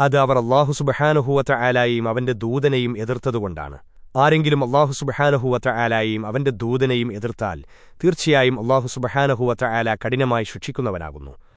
അത് അവർ അള്ളാഹു സുബഹാനുഹൂവത്ത ആലായെയും അവന്റെ ദൂതനെയും എതിർത്തതുകൊണ്ടാണ്. ആരെങ്കിലും അള്ളാഹു സുബഹാനഹുവത്ത ആലായെയും അവന്റെ ദൂതനെയും എതിർത്താൽ തീർച്ചയായും അള്ളാഹു സുബഹാനഹുവത്ത ആല കഠിനമായി ശിക്ഷിക്കുന്നവനാകുന്നു.